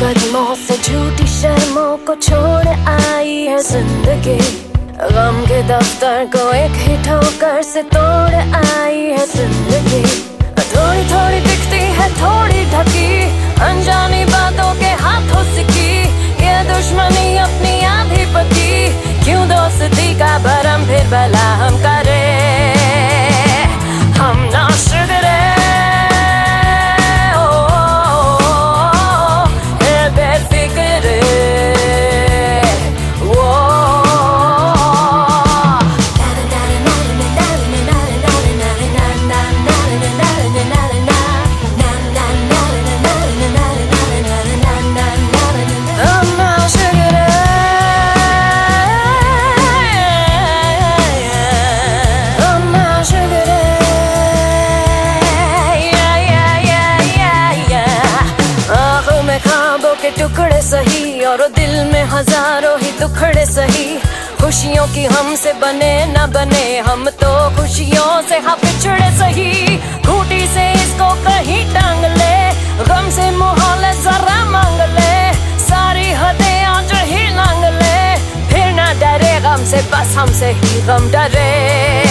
कदमों से झूठी शर्मों को छोड़ आई है ज़िंदगी। गम के दफ्तर को एक ही ठोकर से तोड़ आई के टुकड़े सही और दिल में हज़ारों ही टुकड़े सही। खुशियों की हमसे बने न बने, हम तो खुशियों से हाँ पिछड़े सही। खूटी से इसको कहीं टांग ले, गम से मुहाल जरा मांग ले। सारी हदें आज ही लांग ले, फिर ना डरे, गम से बस हमसे ही गम डरे।